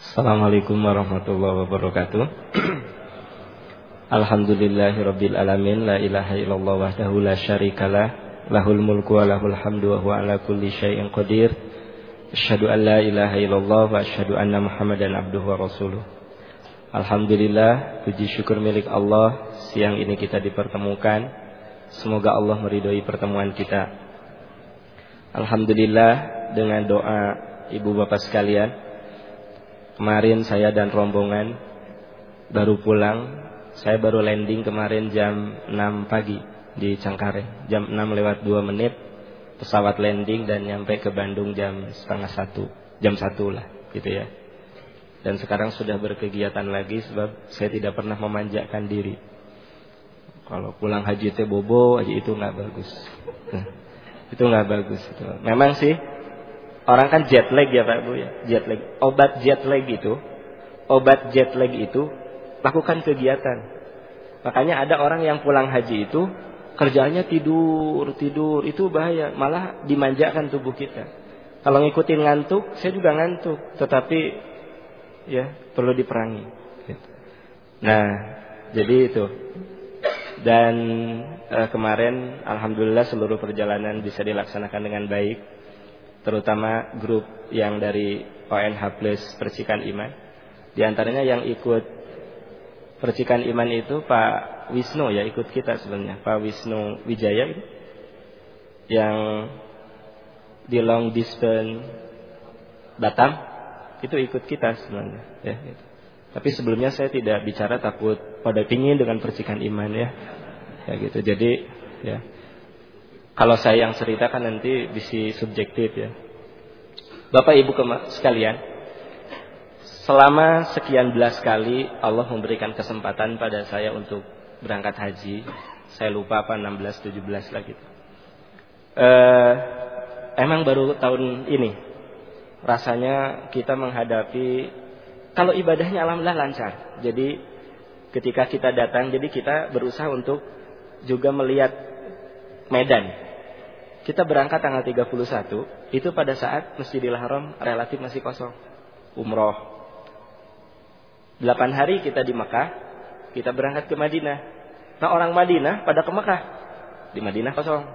Assalamualaikum warahmatullahi wabarakatuh. Alhamdulillahirabbil alamin la ilaha illallah wahdahu la syarikalah lahul mulku wa lahul hamdu wa huwa ala kulli syai'in qadir. Asyhadu an la ilaha illallah wa asyhadu anna Muhammadan abduhu wa rasuluh. Alhamdulillah puji syukur milik Allah siang ini kita dipertemukan. Semoga Allah meridhoi pertemuan kita. Alhamdulillah dengan doa ibu bapak sekalian. Kemarin saya dan rombongan baru pulang saya baru landing kemarin jam 6 pagi di Cangkare. Jam 6 lewat 2 menit pesawat landing dan nyampe ke Bandung jam setengah satu. Jam satu lah gitu ya. Dan sekarang sudah berkegiatan lagi sebab saya tidak pernah memanjakan diri. Kalau pulang haji teh bobo aja itu nggak bagus. Itu nggak bagus. Itu. Memang sih orang kan jet lag ya Pak Bu ya. Jet lag. Obat jet lag itu, obat jet lag itu lakukan kegiatan. Makanya ada orang yang pulang haji itu kerjanya tidur, tidur, itu bahaya, malah dimanjakan tubuh kita. Kalau ngikutin ngantuk, saya juga ngantuk, tetapi ya perlu diperangi. Nah, jadi itu. Dan eh, kemarin alhamdulillah seluruh perjalanan bisa dilaksanakan dengan baik, terutama grup yang dari ONH Plus Percikan Iman. Di antaranya yang ikut percikan iman itu Pak Wisnu ya ikut kita sebenarnya. Pak Wisnu Wijaya itu. Yang di long distance Batam itu ikut kita sebenarnya ya gitu. tapi sebelumnya saya tidak bicara takut pada pingin dengan percikan iman ya. Ya gitu. Jadi ya kalau saya yang ceritakan nanti bisa subjektif ya Bapak Ibu sekalian Selama sekian belas kali Allah memberikan kesempatan pada saya untuk berangkat haji. Saya lupa apa 16 17 lah gitu. Eh, emang baru tahun ini rasanya kita menghadapi kalau ibadahnya alhamdulillah lancar. Jadi ketika kita datang jadi kita berusaha untuk juga melihat medan. Kita berangkat tanggal 31 itu pada saat Masjidil Haram relatif masih kosong. Umroh Delapan hari kita di Mekah, kita berangkat ke Madinah. Nah orang Madinah pada ke Mekah, di Madinah kosong.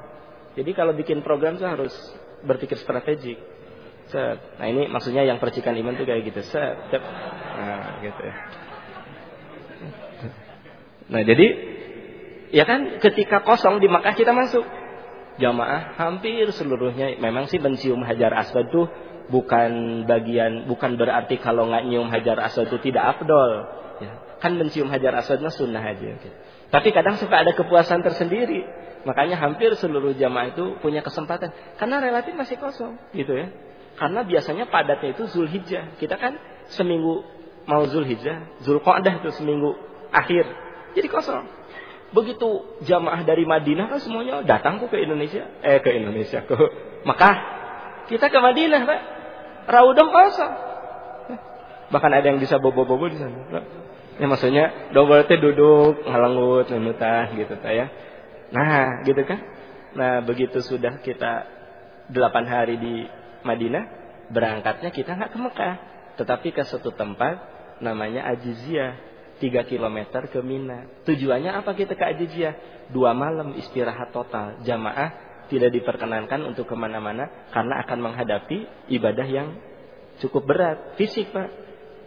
Jadi kalau bikin program tuh harus berpikir strategik. Set. Nah ini maksudnya yang percikan iman tuh kayak gitu. Set. Nah gitu. Nah jadi ya kan ketika kosong di Mekah kita masuk jamaah hampir seluruhnya memang sih mencium hajar aswad tuh bukan bagian bukan berarti kalau nggak nyium hajar aswad itu tidak afdol ya. kan mencium hajar aswadnya sunnah aja gitu. tapi kadang suka ada kepuasan tersendiri. Makanya hampir seluruh jamaah itu punya kesempatan. Karena relatif masih kosong gitu ya. Karena biasanya padatnya itu Zulhijjah. Kita kan seminggu mau Zulhijjah Zulqa'dah itu seminggu akhir. Jadi kosong Begitu jamaah dari Madinah kan semuanya datang ke Indonesia, eh ke Indonesia ke Mekah. Kita ke Madinah, Pak. Raudah kosong. Bahkan ada yang bisa bobo-bobo di sana. Pak. Ya maksudnya double teh duduk ngalenggut nenutah gitu pak ya. Nah, gitu kan. Nah, begitu sudah kita delapan hari di Madinah, berangkatnya kita nggak ke Mekah, tetapi ke satu tempat namanya Ajizia 3 km ke Mina. Tujuannya apa kita ke Ajijia? Dua malam istirahat total. Jamaah tidak diperkenankan untuk ke mana-mana karena akan menghadapi ibadah yang cukup berat. Fisik Pak.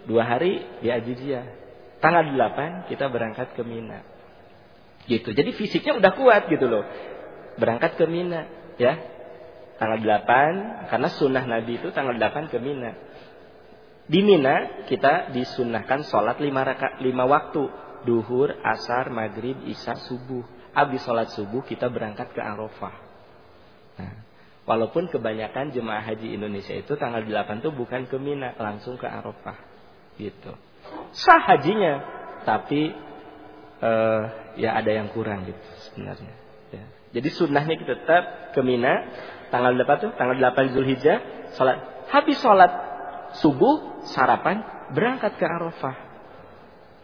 Dua hari ya, di Ajijia. Tanggal 8 kita berangkat ke Mina. Gitu. Jadi fisiknya udah kuat gitu loh. Berangkat ke Mina ya. Tanggal 8 karena sunnah Nabi itu tanggal 8 ke Mina di Mina kita disunahkan sholat lima, raka, lima waktu duhur, asar, maghrib, isya, subuh Habis sholat subuh kita berangkat ke Arafah Nah, walaupun kebanyakan jemaah haji Indonesia itu tanggal 8 itu bukan ke Mina, langsung ke Arafah. Gitu. Sah hajinya, tapi uh, ya ada yang kurang gitu sebenarnya. Ya. Jadi sunnahnya kita tetap ke Mina tanggal 8 tuh, tanggal 8 Zulhijjah, salat habis salat subuh, sarapan, berangkat ke Arafah.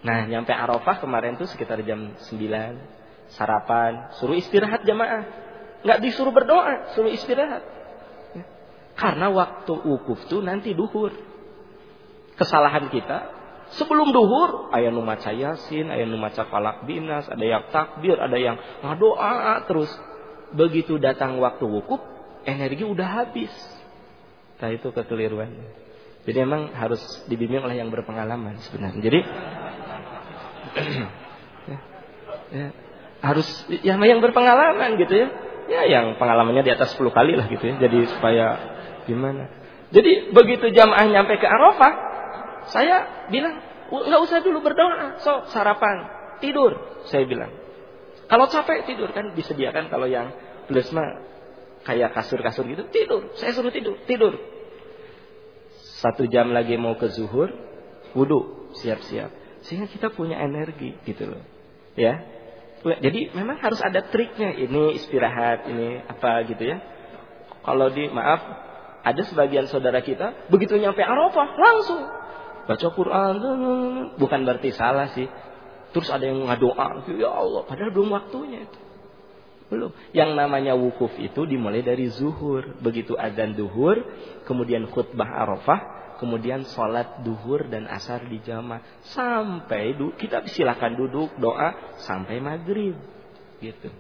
Nah, nyampe Arafah kemarin tuh sekitar jam 9, sarapan, suruh istirahat jamaah nggak disuruh berdoa, suruh istirahat. Ya. Karena waktu wukuf tuh nanti duhur. kesalahan kita sebelum duhur ayah nu maca yasin ayah nu maca falak binas ada yang takbir ada yang ngadoa terus begitu datang waktu wukuf energi udah habis nah itu kekeliruan jadi emang harus dibimbing oleh yang berpengalaman sebenarnya. Jadi ya, ya, harus yang yang berpengalaman gitu ya. Ya yang pengalamannya di atas 10 kali lah gitu ya. Jadi supaya gimana? Jadi begitu jamaah nyampe ke Arafah saya bilang nggak usah dulu berdoa so sarapan tidur saya bilang. Kalau capek tidur kan disediakan kalau yang plus mah kayak kasur-kasur gitu tidur. Saya suruh tidur tidur satu jam lagi mau ke zuhur wudhu siap-siap sehingga kita punya energi gitu loh ya jadi memang harus ada triknya. Ini istirahat, ini apa gitu ya. Kalau di maaf, ada sebagian saudara kita begitu nyampe Arafah langsung baca Quran. Bukan berarti salah sih. Terus ada yang ngadoa, ya Allah, padahal belum waktunya itu. Belum. Yang namanya wukuf itu dimulai dari zuhur. Begitu adzan zuhur, kemudian khutbah Arafah, kemudian sholat duhur dan asar di jamaah sampai du kita silakan duduk doa sampai maghrib gitu.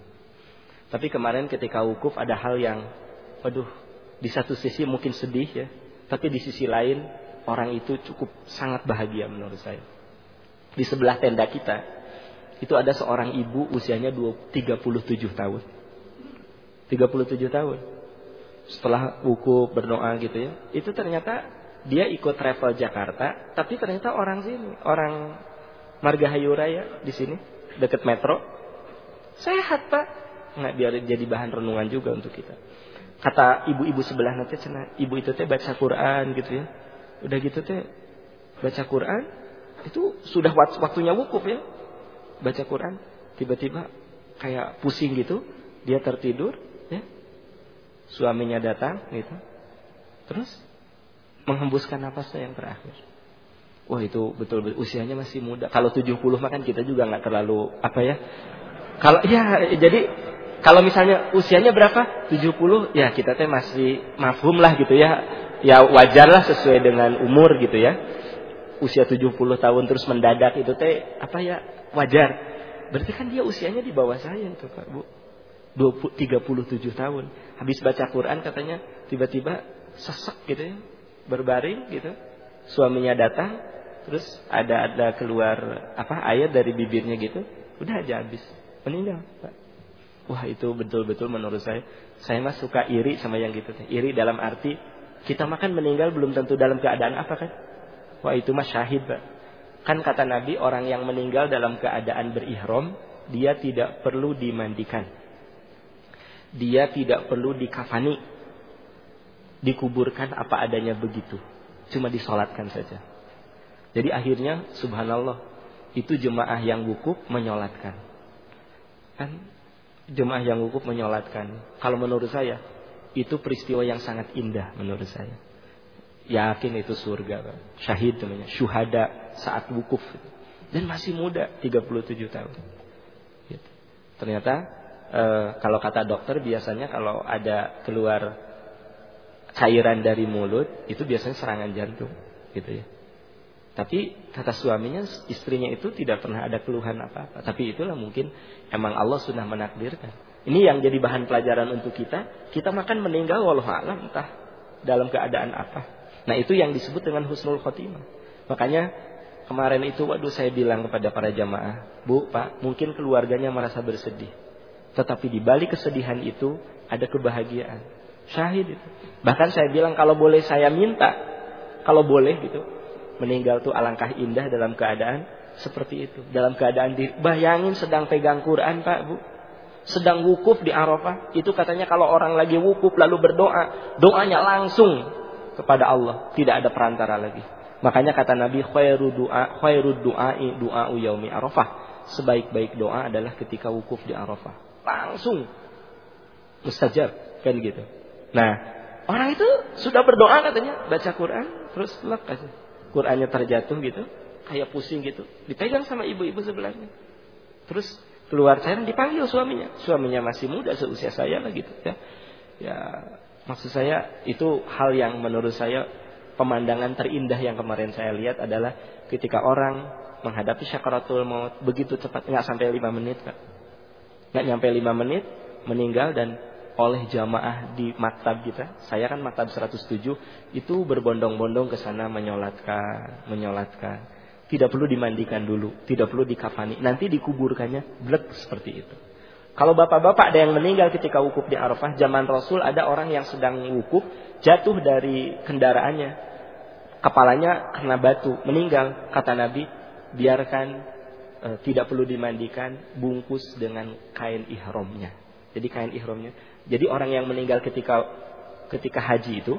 Tapi kemarin ketika wukuf ada hal yang, waduh, di satu sisi mungkin sedih ya, tapi di sisi lain orang itu cukup sangat bahagia menurut saya. Di sebelah tenda kita itu ada seorang ibu usianya 37 tahun. 37 tahun. Setelah wukuf berdoa gitu ya, itu ternyata dia ikut travel Jakarta, tapi ternyata orang sini, orang Margahayu Raya di sini, dekat metro. Sehat pak, nggak biar jadi bahan renungan juga untuk kita. Kata ibu-ibu sebelah nanti cina, ibu itu teh baca Quran gitu ya. Udah gitu teh baca Quran, itu sudah waktunya wukuf ya. Baca Quran, tiba-tiba kayak pusing gitu, dia tertidur, ya. Suaminya datang gitu. Terus menghembuskan nafasnya yang terakhir. Wah itu betul, betul usianya masih muda. Kalau 70 mah kan kita juga nggak terlalu apa ya. Kalau ya jadi kalau misalnya usianya berapa? 70 ya kita teh masih mafhum lah gitu ya. Ya wajar lah sesuai dengan umur gitu ya. Usia 70 tahun terus mendadak itu teh apa ya wajar. Berarti kan dia usianya di bawah saya itu Pak Bu. 20, 37 tahun. Habis baca Quran katanya tiba-tiba sesek gitu ya berbaring gitu. Suaminya datang, terus ada ada keluar apa ayat dari bibirnya gitu, udah aja habis meninggal. Wah itu betul-betul menurut saya, saya mah suka iri sama yang gitu. Iri dalam arti kita makan meninggal belum tentu dalam keadaan apa kan? Wah itu mah syahid pak. Kan kata Nabi orang yang meninggal dalam keadaan berihram, dia tidak perlu dimandikan. Dia tidak perlu dikafani dikuburkan apa adanya begitu. Cuma disolatkan saja. Jadi akhirnya subhanallah itu jemaah yang wukuf menyolatkan. Kan jemaah yang wukuf menyolatkan. Kalau menurut saya itu peristiwa yang sangat indah menurut saya. Yakin itu surga, kan? syahid namanya, syuhada saat wukuf dan masih muda 37 tahun. Gitu. Ternyata e, kalau kata dokter biasanya kalau ada keluar cairan dari mulut itu biasanya serangan jantung gitu ya. Tapi kata suaminya, istrinya itu tidak pernah ada keluhan apa-apa. Tapi itulah mungkin emang Allah sudah menakdirkan. Ini yang jadi bahan pelajaran untuk kita. Kita makan meninggal walau alam entah dalam keadaan apa. Nah itu yang disebut dengan husnul khotimah. Makanya kemarin itu waduh saya bilang kepada para jamaah, Bu, Pak, mungkin keluarganya merasa bersedih. Tetapi di balik kesedihan itu ada kebahagiaan. Syahid itu. Bahkan saya bilang kalau boleh saya minta, kalau boleh gitu, meninggal tuh alangkah indah dalam keadaan seperti itu. Dalam keadaan di, bayangin sedang pegang Quran Pak Bu. Sedang wukuf di Arafah. Itu katanya kalau orang lagi wukuf lalu berdoa. Doanya langsung kepada Allah. Tidak ada perantara lagi. Makanya kata Nabi khairu du'a khairu du'ai du'a yaumi Arafah. Sebaik-baik doa adalah ketika wukuf di Arafah. Langsung mustajab kan gitu. Nah, orang itu sudah berdoa katanya, baca Quran, terus lek. Qurannya terjatuh gitu, kayak pusing gitu. Dipegang sama ibu-ibu sebelahnya. Terus keluar cairan dipanggil suaminya. Suaminya masih muda seusia saya lah gitu ya. Ya, maksud saya itu hal yang menurut saya pemandangan terindah yang kemarin saya lihat adalah ketika orang menghadapi syakaratul maut begitu cepat nggak sampai lima menit kak. Nggak nyampe lima menit meninggal dan oleh jamaah di maktab kita saya kan maktab 107 itu berbondong-bondong ke sana menyolatkan menyolatkan. Tidak perlu dimandikan dulu tidak perlu dikafani. Nanti dikuburkannya blek seperti itu kalau bapak-bapak ada yang meninggal ketika wukuf di Arafah, zaman Rasul ada orang yang sedang wukuf jatuh dari kendaraannya. Kepalanya kena batu, meninggal. Kata Nabi, biarkan e, tidak perlu dimandikan, bungkus dengan kain ihramnya. Jadi kain ihramnya. Jadi orang yang meninggal ketika ketika haji itu,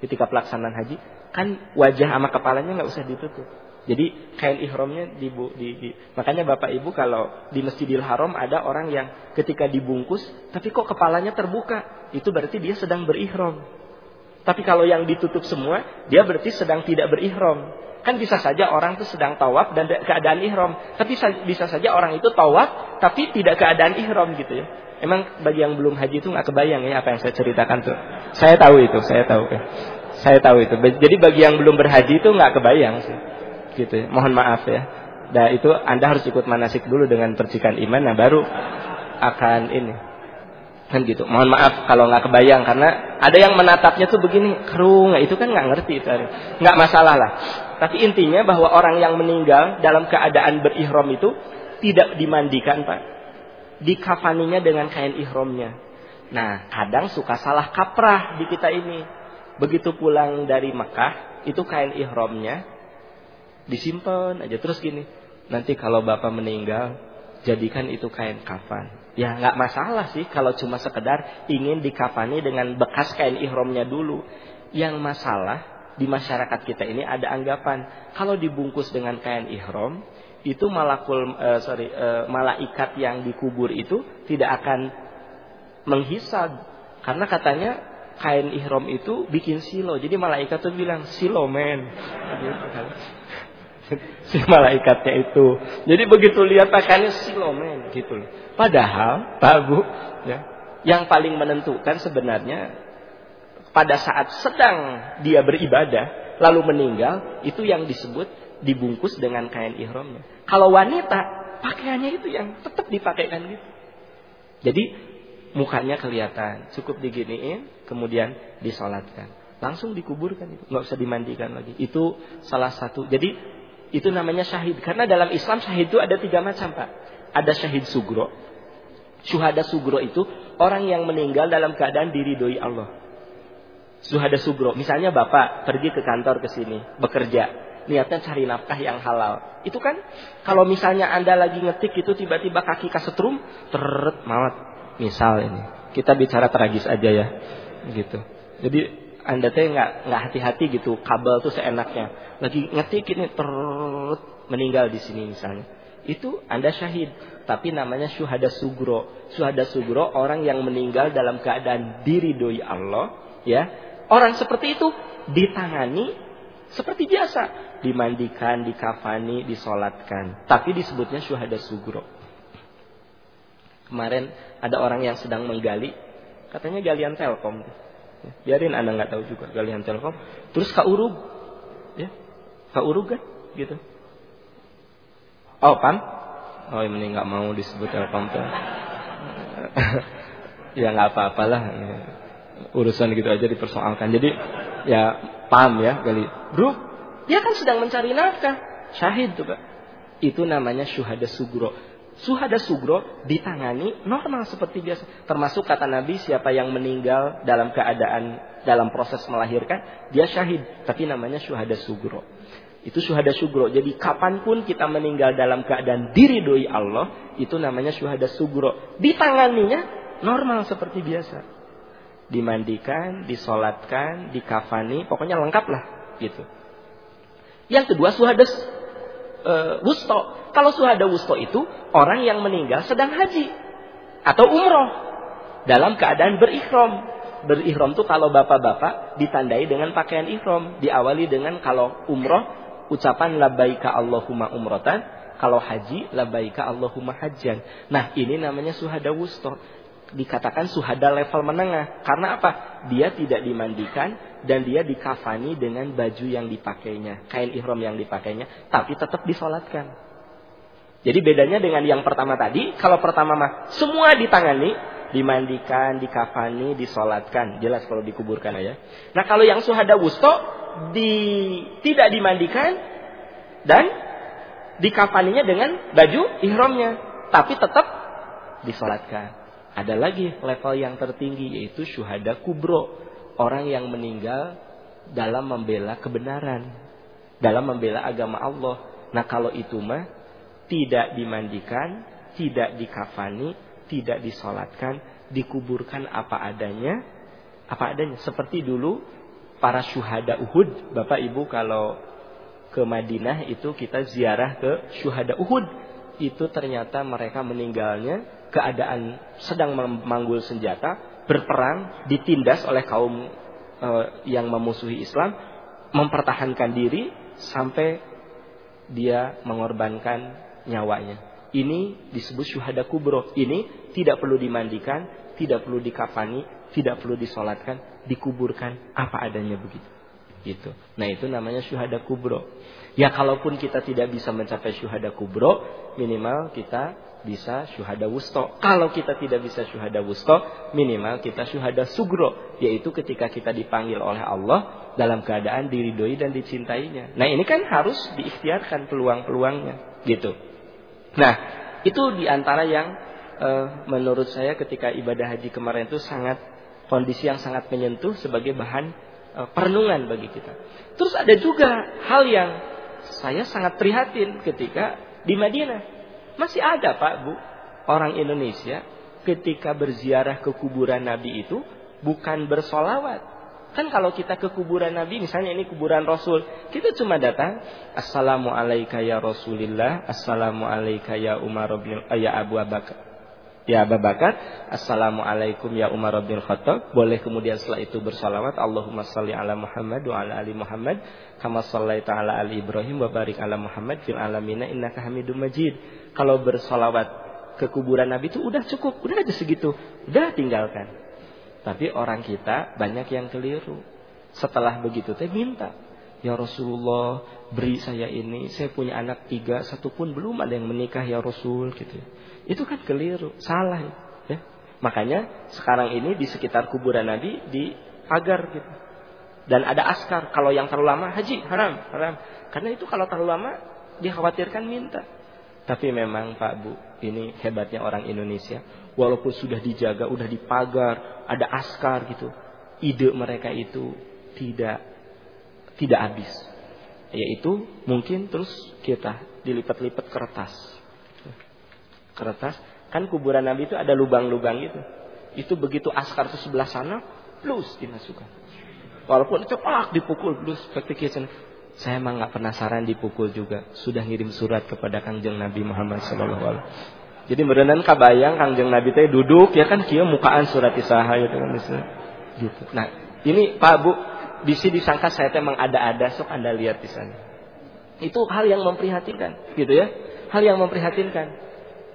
ketika pelaksanaan haji, kan wajah sama kepalanya nggak usah ditutup. Jadi kain ihramnya di, di, di makanya Bapak Ibu kalau di Masjidil Haram ada orang yang ketika dibungkus tapi kok kepalanya terbuka, itu berarti dia sedang berihram. Tapi kalau yang ditutup semua, dia berarti sedang tidak berihram. Kan bisa saja orang itu sedang tawaf dan keadaan ihram, tapi bisa saja orang itu tawaf tapi tidak keadaan ihram gitu ya. Emang bagi yang belum haji itu nggak kebayang ya apa yang saya ceritakan tuh. Saya tahu itu, saya tahu ya. Saya tahu itu. Jadi bagi yang belum berhaji itu nggak kebayang sih gitu ya. Mohon maaf ya. Nah itu Anda harus ikut manasik dulu dengan percikan iman, nah baru akan ini. Kan gitu. Mohon maaf kalau nggak kebayang karena ada yang menatapnya tuh begini kerung, itu kan nggak ngerti itu. Nggak masalah lah. Tapi intinya bahwa orang yang meninggal dalam keadaan berihram itu tidak dimandikan pak. Dikafaninya dengan kain ihramnya. Nah kadang suka salah kaprah di kita ini. Begitu pulang dari Mekah itu kain ihramnya disimpan aja. Terus gini nanti kalau bapak meninggal jadikan itu kain kafan. Ya nggak masalah sih kalau cuma sekedar ingin dikafani dengan bekas kain ihramnya dulu. Yang masalah di masyarakat kita ini ada anggapan kalau dibungkus dengan kain ihram itu malakul uh, sorry uh, malaikat yang dikubur itu tidak akan menghisab. Karena katanya kain ihram itu bikin silo. Jadi malaikat tuh bilang silo men. Gitu kan si malaikatnya itu. Jadi begitu lihat pakaiannya silomen gitu. Padahal, Pak Bu, ya, yang paling menentukan sebenarnya pada saat sedang dia beribadah lalu meninggal itu yang disebut dibungkus dengan kain ihramnya. Kalau wanita pakaiannya itu yang tetap dipakaikan gitu. Jadi mukanya kelihatan, cukup diginiin, kemudian disolatkan, langsung dikuburkan itu, nggak usah dimandikan lagi. Itu salah satu. Jadi itu namanya syahid. Karena dalam Islam syahid itu ada tiga macam Pak. Ada syahid sugro. Syuhada sugro itu orang yang meninggal dalam keadaan diridhoi Allah. Syuhada sugro. Misalnya Bapak pergi ke kantor ke sini. Bekerja. Niatnya cari nafkah yang halal. Itu kan kalau misalnya Anda lagi ngetik itu tiba-tiba kaki kasetrum. Teret maut. Misal ini. Kita bicara tragis aja ya. Gitu. Jadi anda teh nggak nggak hati-hati gitu kabel tuh seenaknya. Lagi ngetik ini ter meninggal di sini misalnya. Itu anda syahid tapi namanya syuhada sugro. Syuhada sugro orang yang meninggal dalam keadaan diri doi Allah ya. Orang seperti itu ditangani seperti biasa. Dimandikan dikafani disolatkan. Tapi disebutnya syuhada sugro. Kemarin ada orang yang sedang menggali. Katanya galian telkom Biarin anda nggak tahu juga galian telkom. Terus kak urug, ya, kak urug kan, gitu. Oh pam, oh ini nggak mau disebut telkom tuh. ya nggak apa-apalah, urusan gitu aja dipersoalkan. Jadi ya pam ya gali. Bro, dia kan sedang mencari nafkah, syahid tuh pak. Itu namanya syuhada sugro Suhada sugro ditangani normal seperti biasa. Termasuk kata Nabi siapa yang meninggal dalam keadaan dalam proses melahirkan dia syahid. Tapi namanya syuhada sugro. Itu syuhada sugro. Jadi kapan pun kita meninggal dalam keadaan diri doi Allah itu namanya syuhada sugro. Ditanganinya normal seperti biasa. Dimandikan, disolatkan, dikafani, pokoknya lengkap lah gitu. Yang kedua syuhada uh, wusto kalau suhada wusto itu orang yang meninggal sedang haji atau umroh dalam keadaan berikhram. Berikhram itu kalau bapak-bapak ditandai dengan pakaian ikhram, diawali dengan kalau umroh ucapan labbaika Allahumma umrotan, kalau haji labbaika Allahumma hajjan. Nah, ini namanya suhada wusto. Dikatakan suhada level menengah. Karena apa? Dia tidak dimandikan dan dia dikafani dengan baju yang dipakainya, kain ihram yang dipakainya, tapi tetap disolatkan. Jadi bedanya dengan yang pertama tadi, kalau pertama mah semua ditangani, dimandikan, dikafani, disolatkan, jelas kalau dikuburkan ya. Nah kalau yang suhada wusto di tidak dimandikan dan dikafaninya dengan baju ihramnya, tapi tetap disolatkan. Ada lagi level yang tertinggi yaitu syuhada kubro. Orang yang meninggal dalam membela kebenaran. Dalam membela agama Allah. Nah kalau itu mah tidak dimandikan, tidak dikafani, tidak disolatkan, dikuburkan apa adanya. Apa adanya. Seperti dulu para syuhada Uhud. Bapak Ibu kalau ke Madinah itu kita ziarah ke syuhada Uhud. Itu ternyata mereka meninggalnya keadaan sedang memanggul senjata, berperang, ditindas oleh kaum e, yang memusuhi Islam, mempertahankan diri sampai dia mengorbankan nyawanya. Ini disebut syuhada kubro. Ini tidak perlu dimandikan, tidak perlu dikafani, tidak perlu disolatkan, dikuburkan apa adanya begitu. Gitu. Nah itu namanya syuhada kubro. Ya kalaupun kita tidak bisa mencapai syuhada kubro, minimal kita bisa syuhada wusto. Kalau kita tidak bisa syuhada wusto, minimal kita syuhada sugro. Yaitu ketika kita dipanggil oleh Allah dalam keadaan diridhoi dan dicintainya. Nah ini kan harus diikhtiarkan peluang-peluangnya. Gitu. Nah itu di antara yang uh, menurut saya ketika ibadah haji kemarin itu sangat kondisi yang sangat menyentuh sebagai bahan uh, perenungan bagi kita. Terus ada juga hal yang saya sangat prihatin ketika di Madinah. Masih ada Pak Bu orang Indonesia ketika berziarah ke kuburan Nabi itu bukan bersolawat. Kan kalau kita ke kuburan Nabi, misalnya ini kuburan Rasul, kita cuma datang, Assalamualaikum ya Rasulillah, Assalamualaikum ya Umar ya Abu Bakar. Ya Abu Bakar, Assalamualaikum ya Umar bin Khattab. Boleh kemudian setelah itu bersalawat, Allahumma salli ala Muhammad wa ala ali Muhammad, kama sallaita ala ali Ibrahim wa barik ala Muhammad fil alamina innaka Hamidum Majid kalau bersolawat ke kuburan Nabi itu udah cukup, udah aja segitu, udah tinggalkan. Tapi orang kita banyak yang keliru. Setelah begitu teh minta, ya Rasulullah beri saya ini, saya punya anak tiga, satu pun belum ada yang menikah ya Rasul gitu. Itu kan keliru, salah ya. Makanya sekarang ini di sekitar kuburan Nabi di pagar gitu. Dan ada askar, kalau yang terlalu lama haji haram, haram. Karena itu kalau terlalu lama dikhawatirkan minta. Tapi memang Pak Bu, ini hebatnya orang Indonesia. Walaupun sudah dijaga, udah dipagar, ada askar gitu. Ide mereka itu tidak tidak habis. Yaitu mungkin terus kita dilipat-lipat kertas. Kertas, kan kuburan Nabi itu ada lubang-lubang gitu. Itu begitu askar itu sebelah sana, plus dimasukkan. Walaupun itu dipukul, plus seperti saya emang nggak penasaran dipukul juga. Sudah ngirim surat kepada Kangjeng Nabi Muhammad Alaihi Jadi berenang kabayang Kangjeng Nabi teh duduk ya kan kia mukaan surat isaha gitu kan Gitu. Nah ini Pak Bu bisi disangka saya teh emang ada-ada sok anda lihat di sana. Itu hal yang memprihatinkan gitu ya. Hal yang memprihatinkan.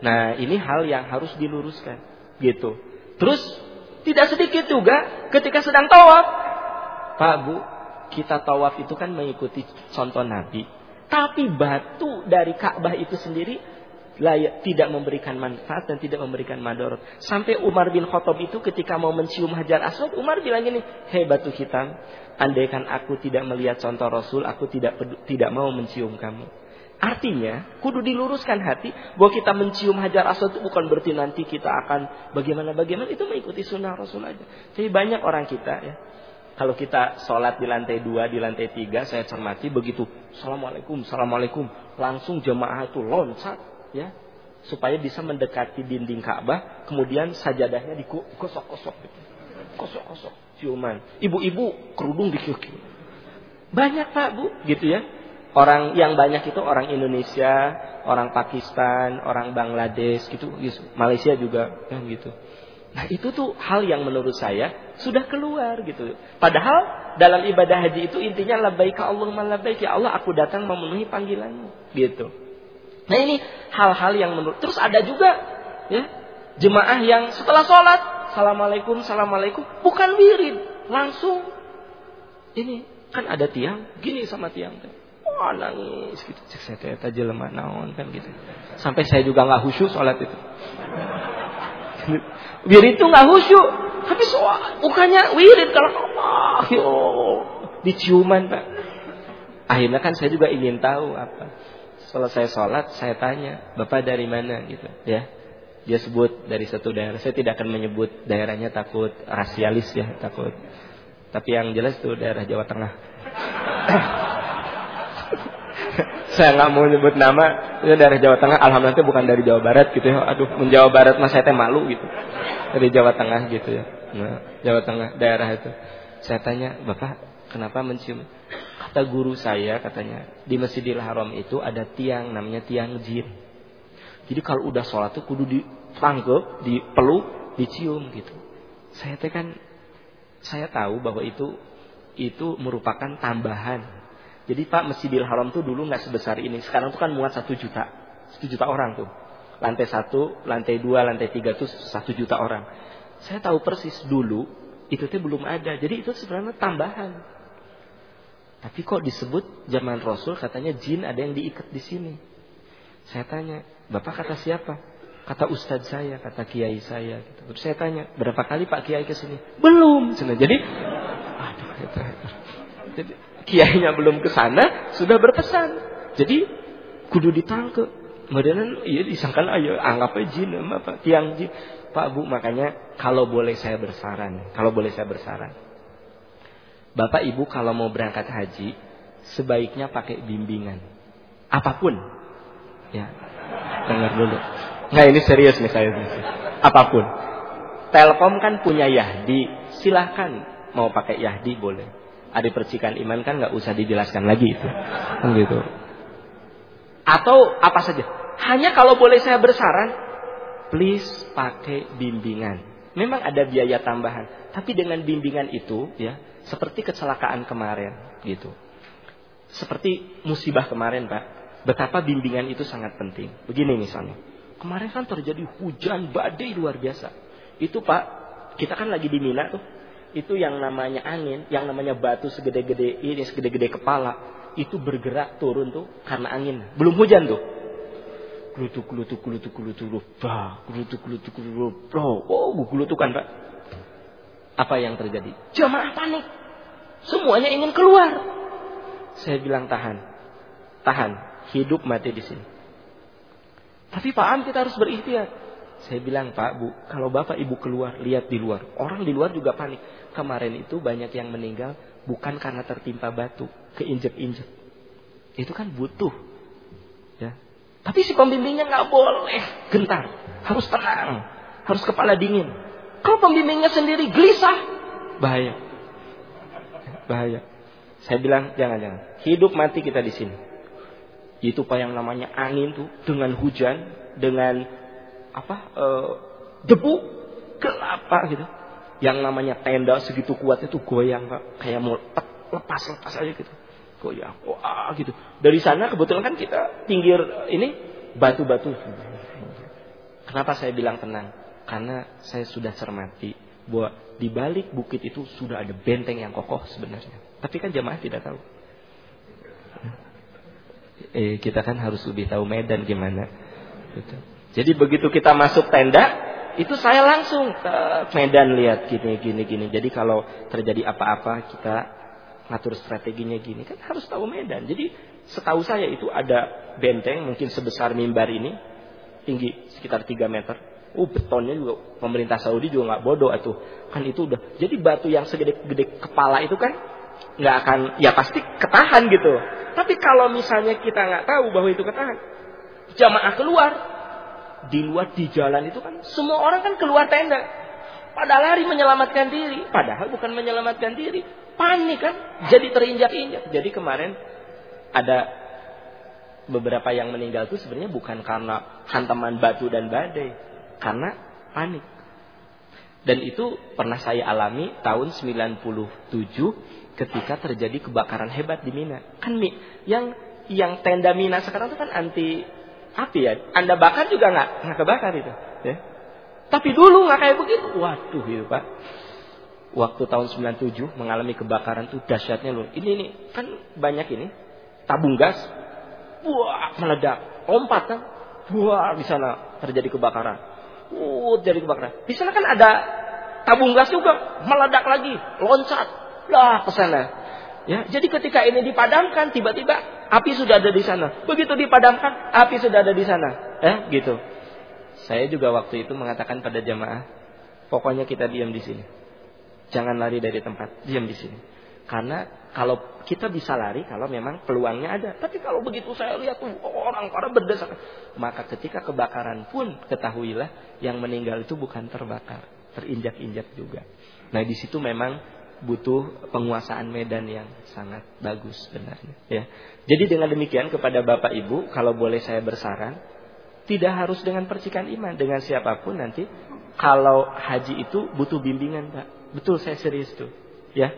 Nah ini hal yang harus diluruskan gitu. Terus tidak sedikit juga ketika sedang tawaf Pak Bu kita tawaf itu kan mengikuti contoh Nabi. Tapi batu dari Ka'bah itu sendiri layak, tidak memberikan manfaat dan tidak memberikan mador. Sampai Umar bin Khattab itu ketika mau mencium Hajar Aswad, Umar bilang gini, "Hei batu hitam, andaikan aku tidak melihat contoh Rasul, aku tidak tidak mau mencium kamu." Artinya, kudu diluruskan hati bahwa kita mencium Hajar Aswad itu bukan berarti nanti kita akan bagaimana bagaimana itu mengikuti sunnah Rasul aja. Jadi banyak orang kita ya kalau kita sholat di lantai dua, di lantai tiga, saya cermati begitu. Assalamualaikum, assalamualaikum. Langsung jemaah itu loncat, ya, supaya bisa mendekati dinding Ka'bah. Kemudian sajadahnya dikosok-kosok, gitu. kosok-kosok, ciuman. Ibu-ibu kerudung dikiuk Banyak pak bu, gitu ya. Orang yang banyak itu orang Indonesia, orang Pakistan, orang Bangladesh, gitu, gitu. Malaysia juga, kan gitu. Nah itu tuh hal yang menurut saya sudah keluar gitu. Padahal dalam ibadah haji itu intinya labbaika Allahumma labbaik ya Allah aku datang memenuhi panggilanmu gitu. Nah ini hal-hal yang menurut terus ada juga ya jemaah yang setelah sholat, Assalamualaikum, Assalamualaikum, bukan wirid. Langsung, ini kan ada tiang, gini sama tiang. Wah nangis gitu. Cek saya teta jelema naon kan gitu. Sampai saya juga nggak khusyuk sholat itu. wirid itu nggak khusyuk. Tapi soal, bukannya wirid kalau Allah, yo, diciuman pak. Akhirnya kan saya juga ingin tahu apa. Selesai sholat, saya tanya, Bapak dari mana gitu ya. Dia sebut dari satu daerah. Saya tidak akan menyebut daerahnya takut rasialis ya, takut. Tapi yang jelas itu daerah Jawa Tengah. saya nggak mau nyebut nama, itu daerah Jawa Tengah. Alhamdulillah bukan dari Jawa Barat gitu ya. Aduh, menjawa Barat mas saya teh malu gitu. Dari Jawa Tengah gitu ya. Nah, Jawa Tengah daerah itu. Saya tanya, Bapak kenapa mencium? Kata guru saya katanya di Masjidil Haram itu ada tiang namanya tiang jin. Jadi kalau udah sholat tuh kudu ditangkep, dipeluk, dicium gitu. Saya teh kan saya tahu bahwa itu itu merupakan tambahan. Jadi Pak Masjidil Haram tuh dulu nggak sebesar ini. Sekarang tuh kan muat satu juta, satu juta orang tuh. Lantai satu, lantai dua, lantai tiga tuh satu juta orang. Saya tahu persis dulu itu tuh belum ada. Jadi itu sebenarnya tambahan. Tapi kok disebut zaman Rasul katanya jin ada yang diikat di sini. Saya tanya, Bapak kata siapa? Kata Ustadz saya, kata Kiai saya. Gitu. Terus saya tanya, berapa kali Pak Kiai ke sini? Belum. Jadi, aduh, itu, jadi Kiainya belum ke sana, sudah berpesan. Jadi, kudu ditangkep. Kemudian iya disangkan ayo anggap aja jin apa tiang jin. Pak Bu makanya kalau boleh saya bersaran, kalau boleh saya bersaran Bapak Ibu kalau mau berangkat haji sebaiknya pakai bimbingan. Apa pun. Ya. Dengar dulu. Nah ini serius nih saya. Apa pun. Telkom kan punya Yahdi. Silahkan mau pakai Yahdi boleh. Ada percikan iman kan nggak usah dijelaskan lagi itu. Kan gitu. Atau apa saja. Hanya kalau boleh saya bersaran, please pakai bimbingan. Memang ada biaya tambahan, tapi dengan bimbingan itu ya seperti kecelakaan kemarin gitu. Seperti musibah kemarin Pak. Betapa bimbingan itu sangat penting. Begini misalnya. Kemarin kan terjadi hujan badai luar biasa. Itu Pak, kita kan lagi di Mina tuh. Itu yang namanya angin, yang namanya batu segede-gede ini, segede-gede kepala. Itu bergerak turun tuh karena angin. Belum hujan tuh. Gulutuk, gulutuk, gulutuk, gulutuk, bah, gulutuk, gulutuk, gulutuk, oh, gulutukan Pak. Apa yang terjadi? Jamaah panik. Semuanya ingin keluar. Saya bilang tahan. Tahan. Hidup mati di sini. Tapi Pak Am kita harus berikhtiar. Saya bilang Pak Bu, kalau Bapak Ibu keluar, lihat di luar. Orang di luar juga panik. Kemarin itu banyak yang meninggal bukan karena tertimpa batu, keinjek-injek. Itu kan butuh. Ya. Tapi si pembimbingnya nggak boleh gentar, harus tenang, harus kepala dingin. Kalau pembimbingnya sendiri gelisah, bahaya. Bahaya. Saya bilang jangan-jangan. Hidup mati kita di sini. Itu pak yang namanya angin tuh dengan hujan, dengan apa e, debu gelap pak gitu. Yang namanya tenda segitu kuat itu goyang pak, kayak mau lepas lepas aja gitu, goyang, wah gitu. Dari sana kebetulan kan kita pinggir ini batu-batu. Kenapa saya bilang tenang? Karena saya sudah cermati bahwa di balik bukit itu sudah ada benteng yang kokoh sebenarnya. Tapi kan jamaah tidak tahu. Eh, kita kan harus lebih tahu medan gimana. Gitu. Jadi begitu kita masuk tenda, itu saya langsung ke medan lihat gini gini gini. Jadi kalau terjadi apa-apa kita ngatur strateginya gini kan harus tahu medan. Jadi setahu saya itu ada benteng mungkin sebesar mimbar ini tinggi sekitar 3 meter Oh betonnya juga pemerintah Saudi juga nggak bodoh itu. Kan itu udah. Jadi batu yang segede-gede kepala itu kan nggak akan ya pasti ketahan gitu. Tapi kalau misalnya kita nggak tahu bahwa itu ketahan, jamaah keluar di luar di jalan itu kan semua orang kan keluar tenda. Pada lari menyelamatkan diri, padahal bukan menyelamatkan diri, panik kan, jadi terinjak-injak. Jadi kemarin ada beberapa yang meninggal itu sebenarnya bukan karena hantaman batu dan badai, karena panik. Dan itu pernah saya alami tahun 97 ketika terjadi kebakaran hebat di Mina. Kan yang yang tenda Mina sekarang itu kan anti api ya. Anda bakar juga nggak nggak kebakar itu. Ya. Tapi dulu nggak kayak begitu. Waduh, gitu Pak. Waktu tahun 97 mengalami kebakaran tuh dahsyatnya loh. Ini nih kan banyak ini tabung gas. Wah, meledak. Lompat kan. Wah, di sana terjadi kebakaran. Uh, terjadi kebakaran. Di sana kan ada tabung gas juga meledak lagi, loncat lah ke sana. Ya, jadi ketika ini dipadamkan, tiba-tiba api sudah ada di sana. Begitu dipadamkan, api sudah ada di sana. Ya, gitu. Saya juga waktu itu mengatakan pada jamaah, pokoknya kita diam di sini. Jangan lari dari tempat, diam di sini. Karena kalau kita bisa lari kalau memang peluangnya ada. Tapi kalau begitu saya lihat tuh orang pada berdesak, maka ketika kebakaran pun ketahuilah yang meninggal itu bukan terbakar, terinjak-injak juga. Nah, di situ memang butuh penguasaan medan yang sangat bagus sebenarnya ya. Jadi dengan demikian kepada Bapak Ibu kalau boleh saya bersaran tidak harus dengan percikan iman dengan siapa pun nanti kalau haji itu butuh bimbingan Pak. Betul saya serius tuh ya.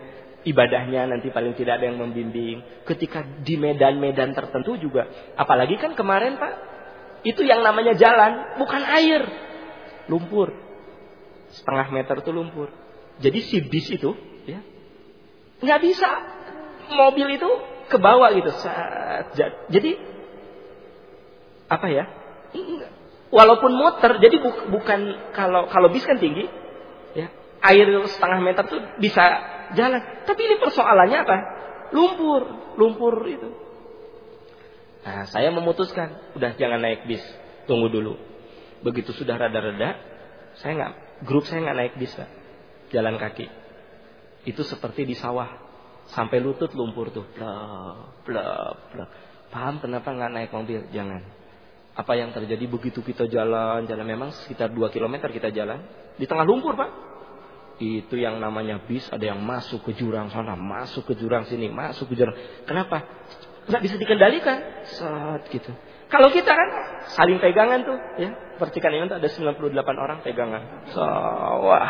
Ibadahnya nanti paling tidak ada yang membimbing. Ketika di medan-medan tertentu juga. Apalagi kan kemarin Pak. Itu yang namanya jalan. Bukan air. Lumpur. Setengah meter itu lumpur. Jadi si bis itu ya nggak bisa mobil itu ke bawah gitu jadi apa ya walaupun muter jadi bu, bukan kalau kalau bis kan tinggi air setengah meter tuh bisa jalan tapi ini persoalannya apa lumpur lumpur itu nah saya memutuskan udah jangan naik bis tunggu dulu begitu sudah rada-reda saya nggak grup saya nggak naik bis pak jalan kaki itu seperti di sawah. Sampai lutut lumpur tuh. Blok, blok, blok. Paham kenapa nggak naik mobil? Jangan. Apa yang terjadi begitu kita jalan, jalan memang sekitar 2 km kita jalan. Di tengah lumpur pak. Itu yang namanya bis, ada yang masuk ke jurang sana, masuk ke jurang sini, masuk ke jurang. Kenapa? Nggak bisa dikendalikan. Saat gitu. Kalau kita kan saling pegangan tuh, ya. Percikan ini tuh ada 98 orang pegangan. So, wah,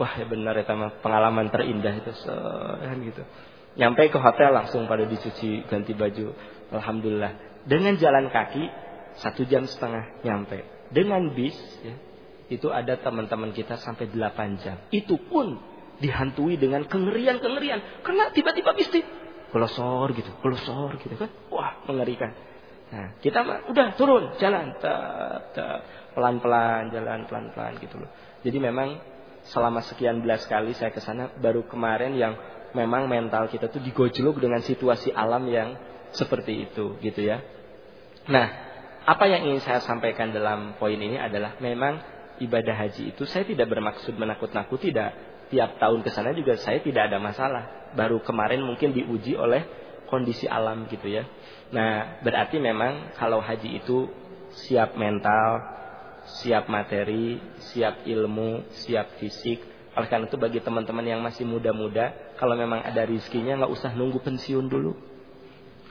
wah ya benar ya sama pengalaman terindah itu so, kan gitu nyampe ke hotel langsung pada dicuci ganti baju alhamdulillah dengan jalan kaki satu jam setengah nyampe dengan bis ya, itu ada teman-teman kita sampai delapan jam. Itu pun dihantui dengan kengerian-kengerian. Karena tiba-tiba bis di pelosor gitu pelosor gitu kan. Wah mengerikan. Nah kita mah udah turun jalan. Pelan-pelan jalan pelan-pelan gitu loh. Jadi memang selama sekian belas kali saya ke sana baru kemarin yang memang mental kita tuh digojlok dengan situasi alam yang seperti itu gitu ya. Nah, apa yang ingin saya sampaikan dalam poin ini adalah memang ibadah haji itu saya tidak bermaksud menakut-nakuti tidak tiap tahun ke sana juga saya tidak ada masalah. Baru kemarin mungkin diuji oleh kondisi alam gitu ya. Nah, berarti memang kalau haji itu siap mental, siap materi, siap ilmu, siap fisik. Oleh karena itu bagi teman-teman yang masih muda-muda, kalau memang ada rizkinya nggak usah nunggu pensiun dulu.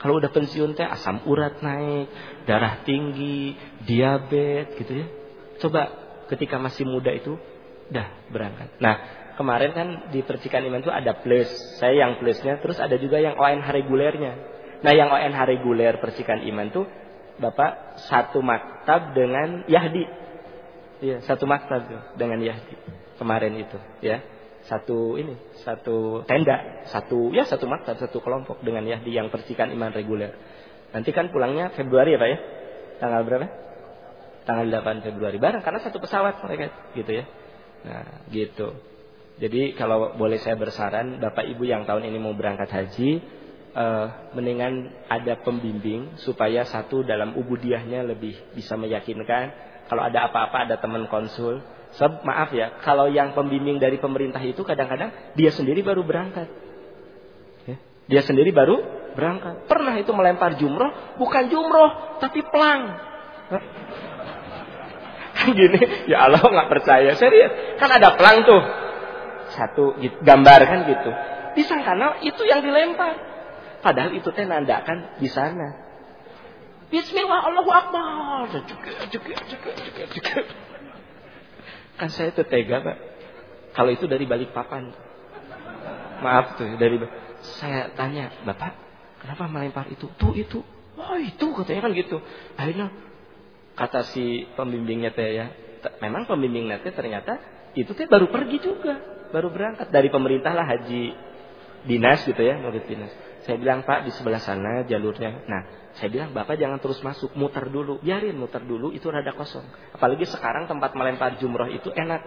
Kalau udah pensiun teh asam urat naik, darah tinggi, diabetes gitu ya. Coba ketika masih muda itu dah berangkat. Nah, kemarin kan di percikan iman itu ada plus. Saya yang plusnya, terus ada juga yang ONH regulernya. Nah, yang ONH reguler percikan iman tuh Bapak satu maktab dengan Yahdi. Iya, satu maktab dengan Yahdi kemarin itu, ya. Satu ini, satu tenda, satu ya satu maktab, satu kelompok dengan Yahdi yang percikan iman reguler. Nanti kan pulangnya Februari ya Pak ya? Tanggal berapa? Tanggal 8 Februari. Barang karena satu pesawat mereka gitu ya. Nah, gitu. Jadi kalau boleh saya bersaran, Bapak Ibu yang tahun ini mau berangkat haji, uh, mendingan ada pembimbing supaya satu dalam ubudiahnya lebih bisa meyakinkan kalau ada apa-apa ada teman konsul. Maaf ya, kalau yang pembimbing dari pemerintah itu kadang-kadang dia sendiri baru berangkat. Ya, dia sendiri baru berangkat. Pernah itu melempar jumroh, bukan jumroh, tapi pelang. Gini, ya Allah nggak percaya serius. Kan ada pelang tuh, satu gitu, gambar kan gitu. Disangka itu yang dilempar. Padahal itu teh nandakan di sana. Bismillah Allahu Akbar. Kan saya itu tega, Pak. Kalau itu dari balik papan. Maaf tuh, dari saya tanya, Bapak, kenapa melempar itu? Tuh itu. Oh itu katanya kan gitu. Akhirnya kata si pembimbingnya teh ya, memang pembimbing nanti ternyata itu teh baru pergi juga, baru berangkat dari pemerintah lah haji dinas gitu ya, murid dinas. Saya bilang Pak di sebelah sana jalurnya. Nah, saya bilang Bapak jangan terus masuk, muter dulu, biarin muter dulu itu rada kosong. Apalagi sekarang tempat melempar jumroh itu enak,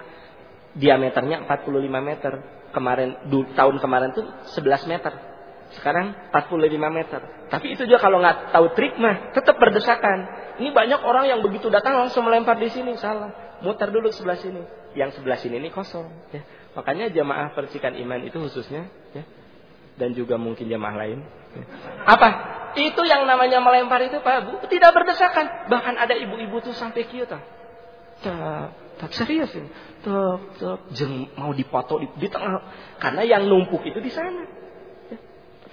diameternya 45 meter. Kemarin tahun kemarin tuh 11 meter. Sekarang 45 meter. Tapi itu juga kalau nggak tahu trik mah tetap berdesakan. Ini banyak orang yang begitu datang langsung melempar di sini salah. Muter dulu sebelah sini. Yang sebelah sini ini kosong. Ya. Makanya jamaah percikan iman itu khususnya ya, dan juga mungkin jamaah lain. Ya. Apa? Itu yang namanya melempar itu Pak Bu tidak berdesakan. Bahkan ada ibu-ibu tuh sampai kieu tak. Tak serius ini. Tak, jeng mau dipoto di, di tengah. Karena yang numpuk itu di sana.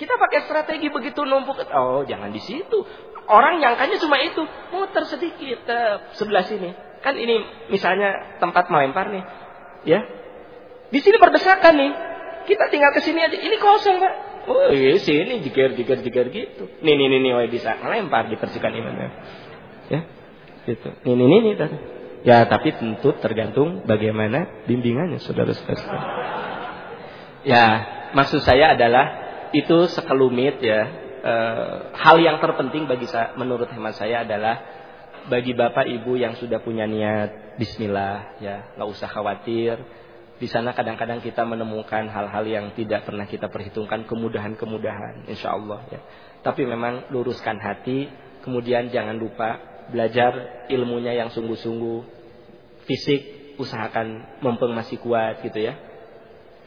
Kita pakai strategi begitu numpuk. Oh, jangan di situ. Orang nyangkanya cuma itu. Muter sedikit uh, sebelah sini. Kan ini misalnya tempat melempar nih. Ya. Di sini berdesakan nih. Kita tinggal ke sini aja. Ini kosong, Pak. Oh, iya sini jiger jiger jiger gitu. Nih nih nih nih bisa melempar di imannya. Ya. Gitu. Nih nih nih nih. Ya, tapi tentu tergantung bagaimana bimbingannya saudara-saudara. Ya, maksud saya adalah itu sekelumit ya. E, hal yang terpenting bagi saya, menurut hemat saya adalah bagi bapak ibu yang sudah punya niat Bismillah ya, nggak usah khawatir. Di sana kadang-kadang kita menemukan hal-hal yang tidak pernah kita perhitungkan kemudahan-kemudahan, insya Allah ya. Tapi memang luruskan hati, kemudian jangan lupa belajar ilmunya yang sungguh-sungguh, fisik usahakan mumpung masih kuat gitu ya.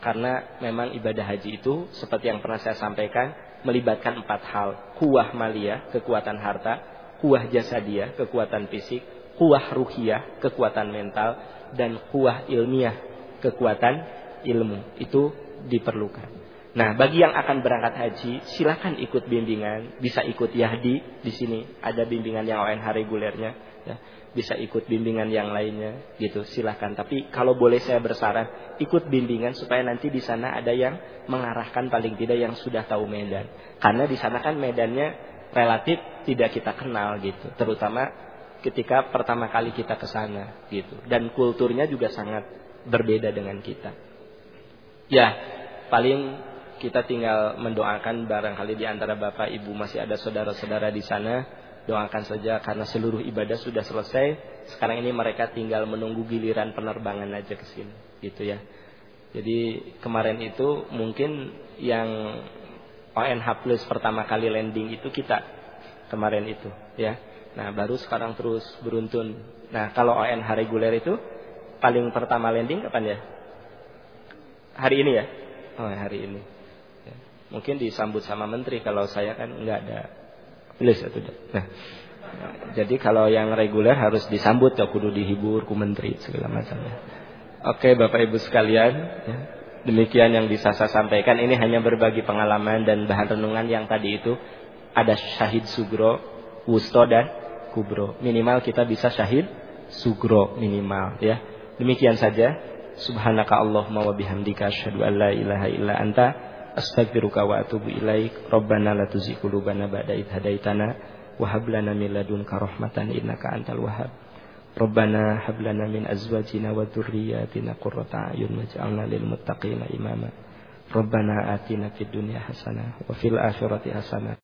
Karena memang ibadah haji itu seperti yang pernah saya sampaikan melibatkan empat hal. Kuah maliyah, kekuatan harta, kuah jasadiyah, kekuatan fisik, kuah ruhiyah, kekuatan mental, dan kuah ilmiah, kekuatan ilmu. Itu diperlukan. Nah, bagi yang akan berangkat haji, silakan ikut bimbingan, bisa ikut Yahdi di sini, ada bimbingan yang ONH regulernya, ya. Bisa ikut bimbingan yang lainnya, gitu. Silakan. Tapi kalau boleh saya bersaran, ikut bimbingan supaya nanti di sana ada yang mengarahkan paling tidak yang sudah tahu medan. Karena di sana kan medannya relatif tidak kita kenal gitu, terutama ketika pertama kali kita ke sana gitu. Dan kulturnya juga sangat berbeda dengan kita. Ya, paling kita tinggal mendoakan barangkali di antara Bapak Ibu masih ada saudara-saudara di sana. Doakan saja karena seluruh ibadah sudah selesai. Sekarang ini mereka tinggal menunggu giliran penerbangan aja ke sini, gitu ya. Jadi kemarin itu mungkin yang ONH Plus pertama kali landing itu kita kemarin itu, ya. Nah, baru sekarang terus beruntun. Nah, kalau ONH reguler itu paling pertama landing kapan ya? Hari ini ya? Oh, hari ini. Mungkin disambut sama menteri kalau saya kan nggak ada list atau Nah, jadi kalau yang reguler harus disambut ya kudu dihibur ku menteri segala macamnya. Oke Bapak Ibu sekalian, ya, demikian yang bisa saya sampaikan. Ini hanya berbagi pengalaman dan bahan renungan yang tadi itu ada syahid sugro, wusto dan kubro. Minimal kita bisa syahid sugro minimal ya. Demikian saja. Subhanaka Allahumma wa bihamdika asyhadu an la ilaha illa anta astaghfiruka wa atubu ilaik. Rabbana la tuzigh qulubana ba'da idh hadaitana wa hab min ladunka rahmatan innaka antal wahhab. Rabbana min azwajina wa dhurriyyatina qurrata a'yun waj'alna lil muttaqina imama. Rabbana atina fid dunya hasanah wa fil akhirati hasanah